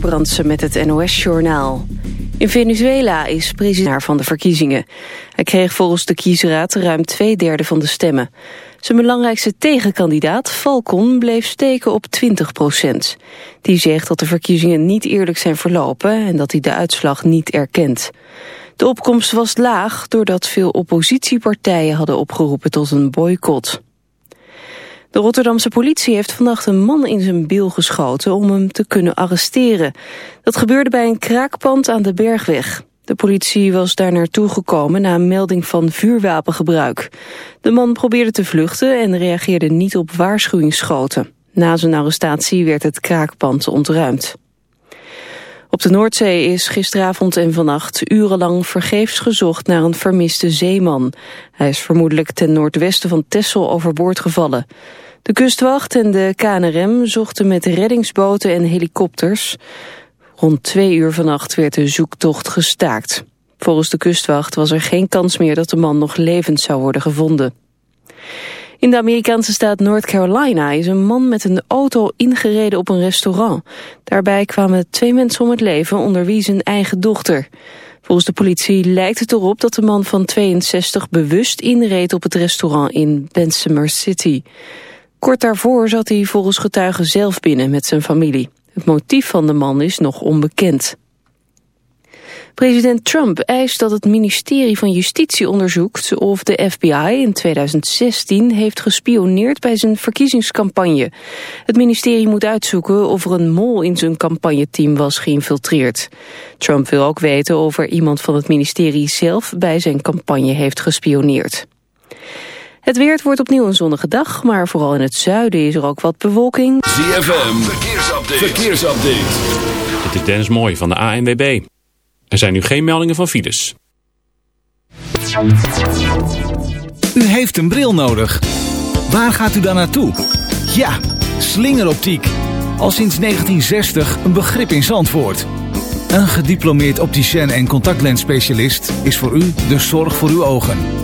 Brandsen met het NOS-journaal. In Venezuela is president van de verkiezingen. Hij kreeg volgens de kiesraad ruim twee derde van de stemmen. Zijn belangrijkste tegenkandidaat, Falcon, bleef steken op 20 procent. Die zegt dat de verkiezingen niet eerlijk zijn verlopen... en dat hij de uitslag niet erkent. De opkomst was laag doordat veel oppositiepartijen hadden opgeroepen tot een boycott. De Rotterdamse politie heeft vannacht een man in zijn bil geschoten om hem te kunnen arresteren. Dat gebeurde bij een kraakpand aan de Bergweg. De politie was daar naartoe gekomen na een melding van vuurwapengebruik. De man probeerde te vluchten en reageerde niet op waarschuwingsschoten. Na zijn arrestatie werd het kraakpand ontruimd. Op de Noordzee is gisteravond en vannacht urenlang vergeefs gezocht naar een vermiste zeeman. Hij is vermoedelijk ten noordwesten van Texel overboord gevallen. De kustwacht en de KNRM zochten met reddingsboten en helikopters. Rond twee uur vannacht werd de zoektocht gestaakt. Volgens de kustwacht was er geen kans meer dat de man nog levend zou worden gevonden. In de Amerikaanse staat North Carolina is een man met een auto ingereden op een restaurant. Daarbij kwamen twee mensen om het leven, onder wie zijn eigen dochter. Volgens de politie lijkt het erop dat de man van 62 bewust inreed op het restaurant in Bessemer City. Kort daarvoor zat hij volgens getuigen zelf binnen met zijn familie. Het motief van de man is nog onbekend. President Trump eist dat het ministerie van Justitie onderzoekt of de FBI in 2016 heeft gespioneerd bij zijn verkiezingscampagne. Het ministerie moet uitzoeken of er een mol in zijn campagneteam was geïnfiltreerd. Trump wil ook weten of er iemand van het ministerie zelf bij zijn campagne heeft gespioneerd. Het weer wordt opnieuw een zonnige dag, maar vooral in het zuiden is er ook wat bewolking. ZFM, verkeersupdate. verkeersupdate. Dit is Dennis Mooi van de ANWB. Er zijn nu geen meldingen van files. U heeft een bril nodig. Waar gaat u dan naartoe? Ja, slingeroptiek. Al sinds 1960 een begrip in Zandvoort. Een gediplomeerd opticien en contactlensspecialist is voor u de zorg voor uw ogen.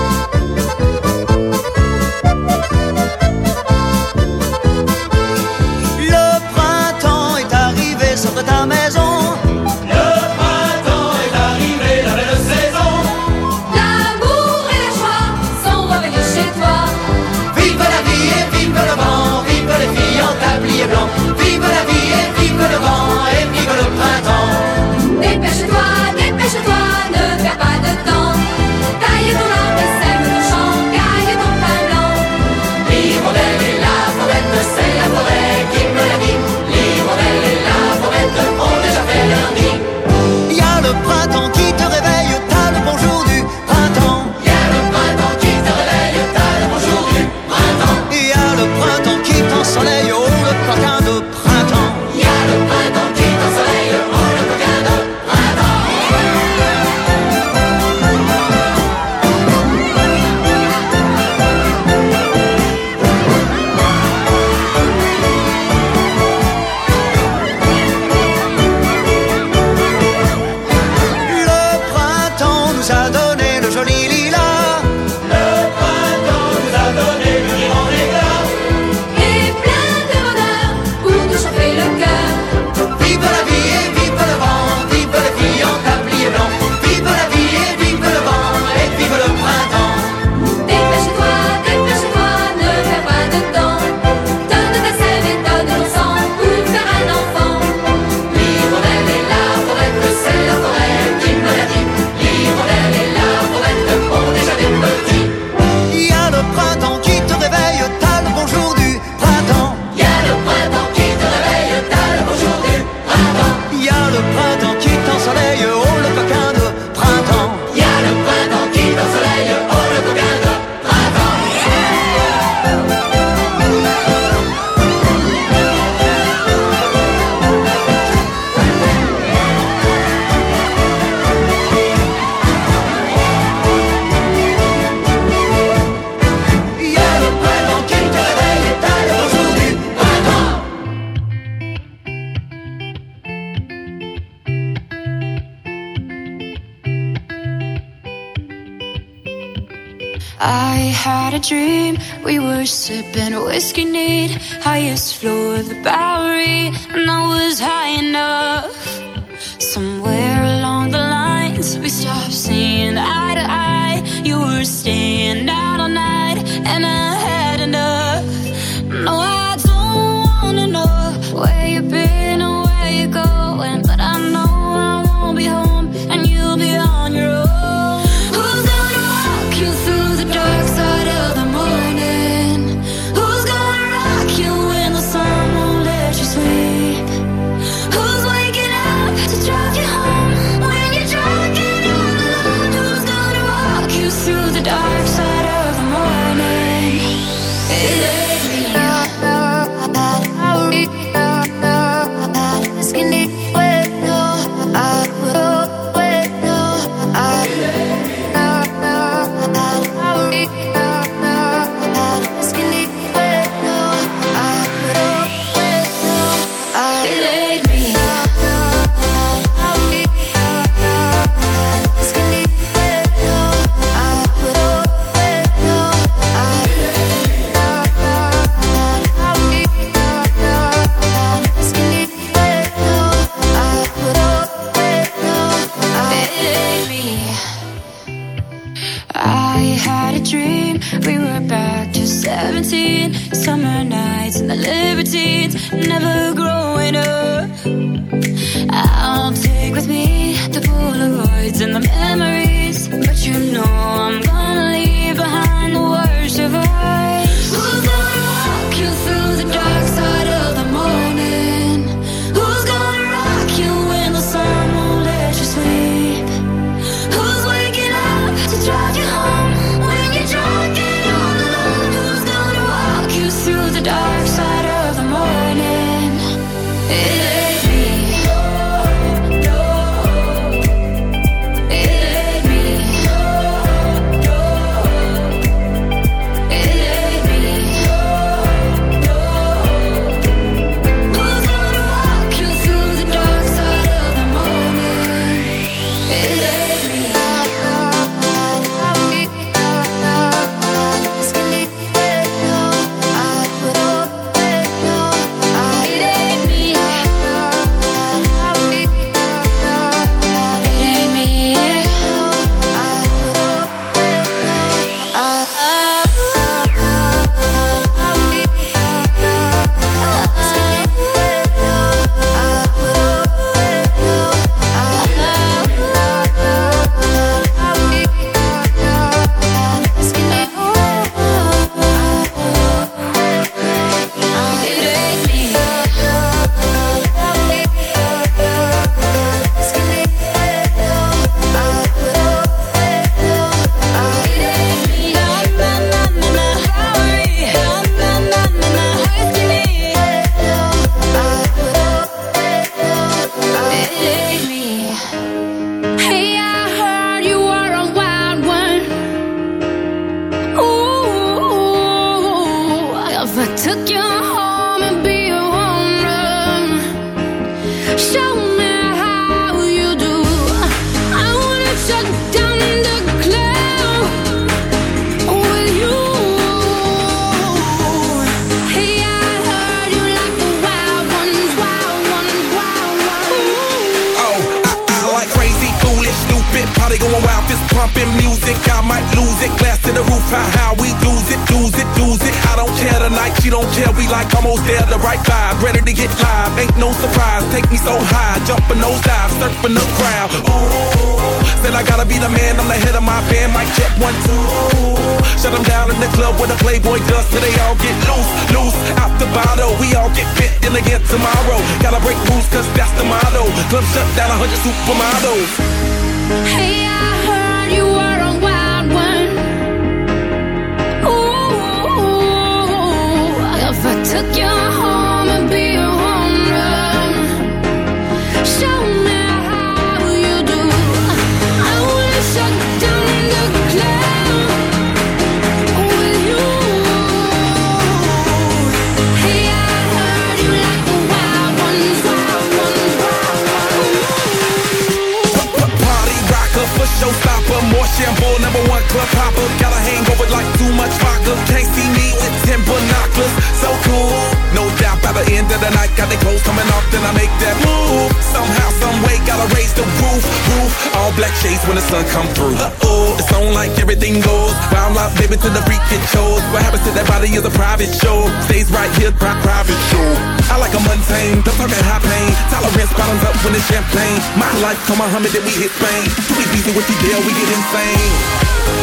showstopper, more shampoo, number one club hopper. Got a hangover like too much vodka. Can't see me with ten binoculars, so cool. No doubt by the end of the night, got the clothes coming off, then I make that move. Somehow, some way, gotta raise the roof. All black shades when the sun come through. Uh-oh, it's on like everything goes. Wild life, baby, to the freak it shows. What happens to that body is a private show. Stays right here, pri- private show. I like a mundane, don't talk high pain. Tolerance bottoms up when it's champagne. My life, come on, Muhammad, then we hit Spain. Too easy with you, deal, we get insane.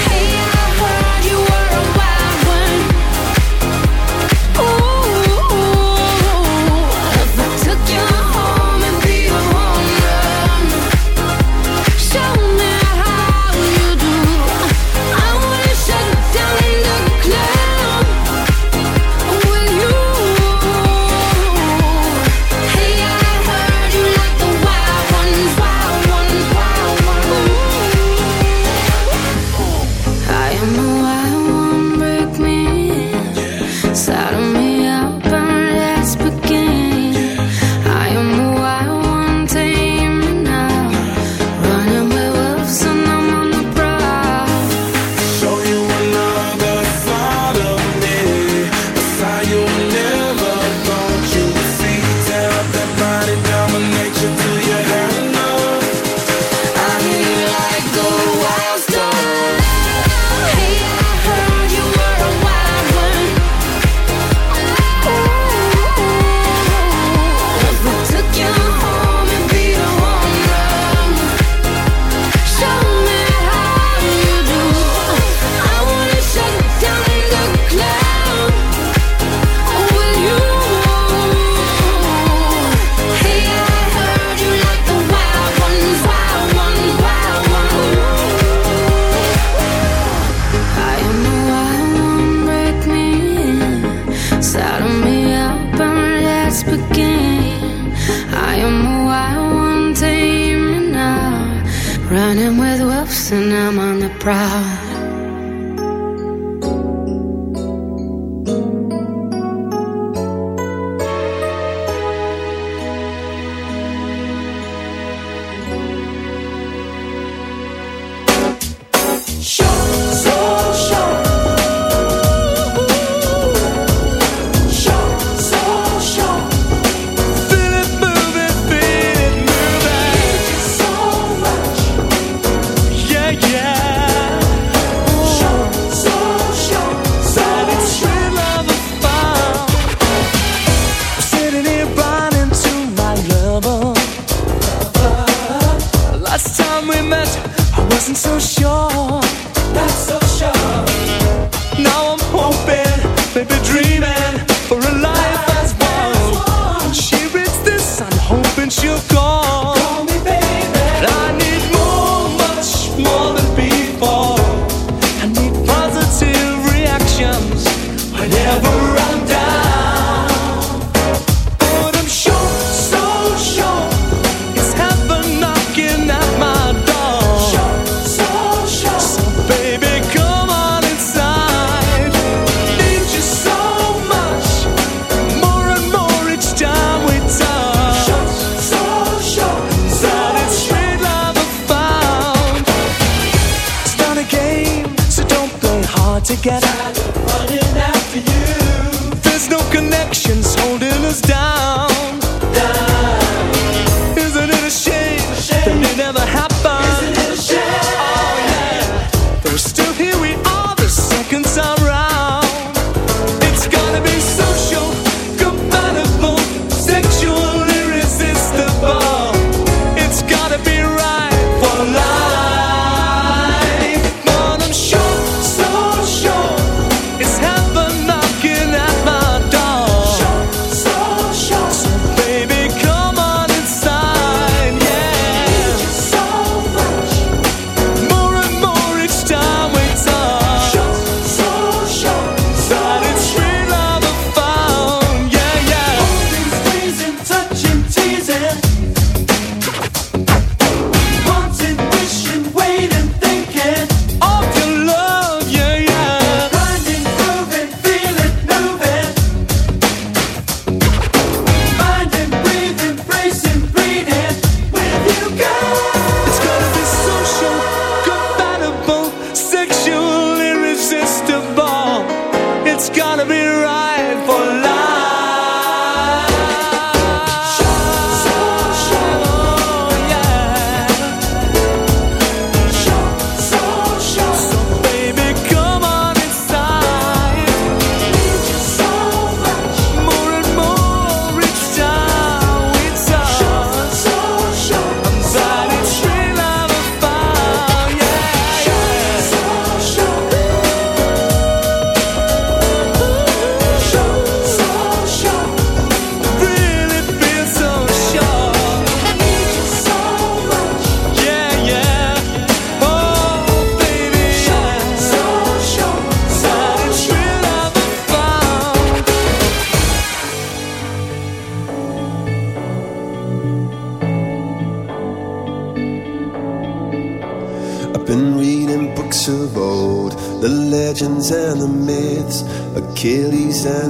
Hey, I heard you were get running after you. There's no connections holding us down.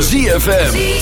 ZFM.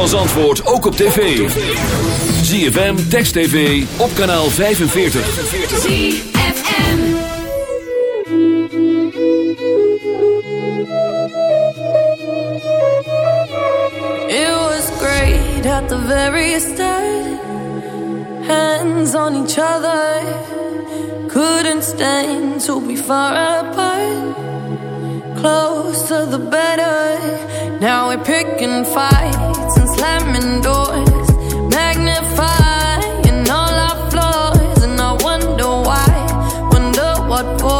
van Zandvoort ook op tv. ZFM, Text TV, op kanaal 45. ZFM It was great at the very start Hands on each other Couldn't stand to be far apart close to the better. Now we're picking fight what for?